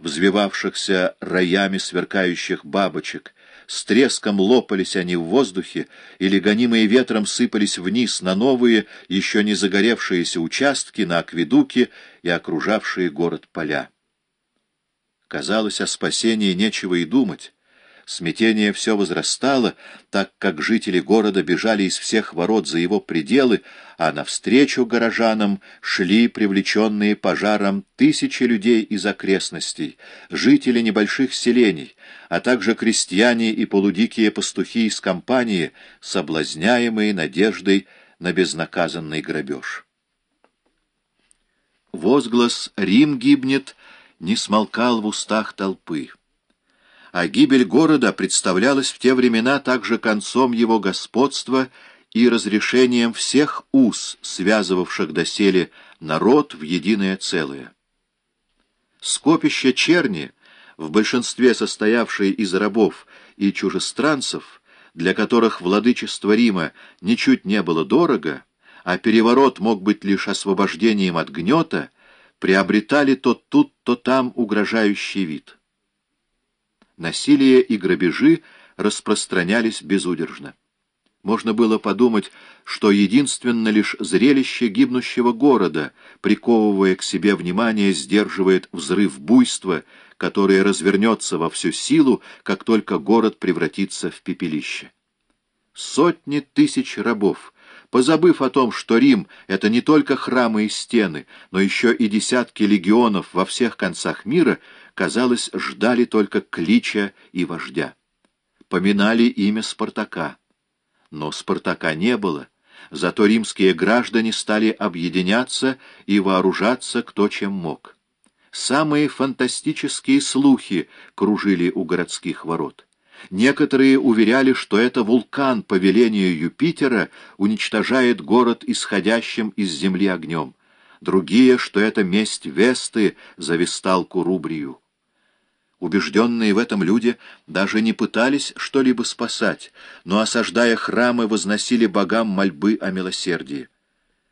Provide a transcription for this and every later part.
взвивавшихся роями сверкающих бабочек. С треском лопались они в воздухе, или, гонимые ветром, сыпались вниз на новые, еще не загоревшиеся участки, на акведуки и окружавшие город поля. Казалось, о спасении нечего и думать. Смятение все возрастало, так как жители города бежали из всех ворот за его пределы, а навстречу горожанам шли привлеченные пожаром тысячи людей из окрестностей, жители небольших селений, а также крестьяне и полудикие пастухи из компании, соблазняемые надеждой на безнаказанный грабеж. Возглас «Рим гибнет» не смолкал в устах толпы а гибель города представлялась в те времена также концом его господства и разрешением всех уз, связывавших доселе народ в единое целое. Скопище черни, в большинстве состоявшие из рабов и чужестранцев, для которых владычество Рима ничуть не было дорого, а переворот мог быть лишь освобождением от гнета, приобретали то тут, то там угрожающий вид. Насилие и грабежи распространялись безудержно. Можно было подумать, что единственно лишь зрелище гибнущего города, приковывая к себе внимание, сдерживает взрыв буйства, которое развернется во всю силу, как только город превратится в пепелище. Сотни тысяч рабов, позабыв о том, что Рим — это не только храмы и стены, но еще и десятки легионов во всех концах мира — казалось, ждали только клича и вождя. Поминали имя Спартака. Но Спартака не было, зато римские граждане стали объединяться и вооружаться кто чем мог. Самые фантастические слухи кружили у городских ворот. Некоторые уверяли, что это вулкан по велению Юпитера уничтожает город исходящим из земли огнем. Другие, что это месть Весты за весталку Рубрию. Убежденные в этом люди даже не пытались что-либо спасать, но, осаждая храмы, возносили богам мольбы о милосердии.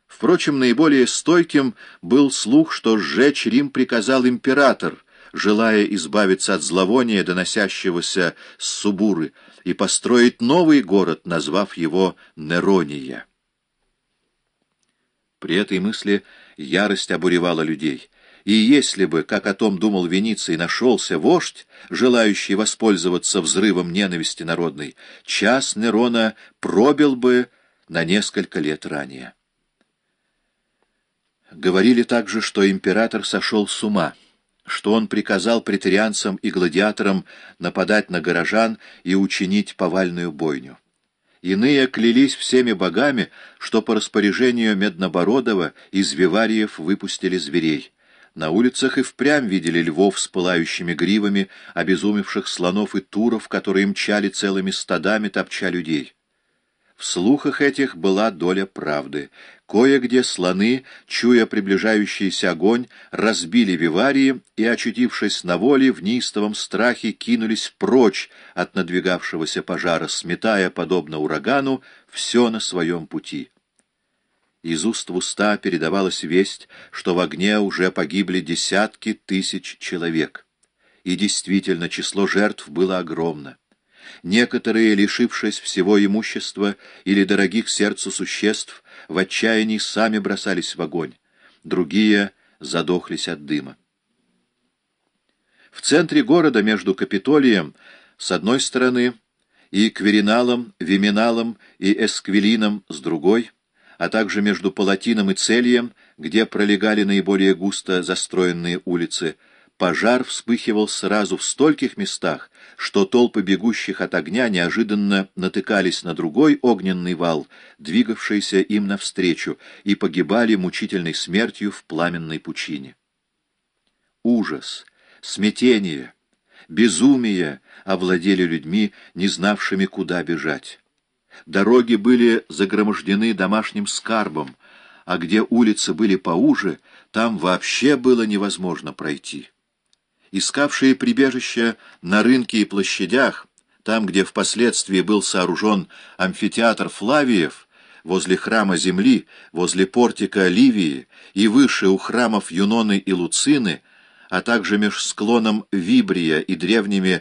Впрочем, наиболее стойким был слух, что сжечь Рим приказал император, желая избавиться от зловония, доносящегося с Субуры, и построить новый город, назвав его Нерония. При этой мысли ярость обуревала людей — и если бы, как о том думал Вениций, нашелся вождь, желающий воспользоваться взрывом ненависти народной, час Нерона пробил бы на несколько лет ранее. Говорили также, что император сошел с ума, что он приказал претарианцам и гладиаторам нападать на горожан и учинить повальную бойню. Иные клялись всеми богами, что по распоряжению Меднобородова из Вивариев выпустили зверей. На улицах и впрямь видели львов с пылающими гривами, обезумевших слонов и туров, которые мчали целыми стадами, топча людей. В слухах этих была доля правды. Кое-где слоны, чуя приближающийся огонь, разбили виварии и, очутившись на воле, в неистовом страхе кинулись прочь от надвигавшегося пожара, сметая, подобно урагану, все на своем пути. Из уст в уста передавалась весть, что в огне уже погибли десятки тысяч человек. И действительно, число жертв было огромно. Некоторые, лишившись всего имущества или дорогих сердцу существ, в отчаянии сами бросались в огонь, другие задохлись от дыма. В центре города между Капитолием с одной стороны и Квериналом, Виминалом и Эсквилином с другой — а также между Палатином и Цельем, где пролегали наиболее густо застроенные улицы, пожар вспыхивал сразу в стольких местах, что толпы бегущих от огня неожиданно натыкались на другой огненный вал, двигавшийся им навстречу, и погибали мучительной смертью в пламенной пучине. Ужас, смятение, безумие овладели людьми, не знавшими, куда бежать. Дороги были загромождены домашним скарбом, а где улицы были поуже, там вообще было невозможно пройти. Искавшие прибежище на рынке и площадях, там, где впоследствии был сооружен амфитеатр Флавиев, возле храма Земли, возле портика Ливии и выше у храмов Юноны и Луцины, а также меж склоном Вибрия и древними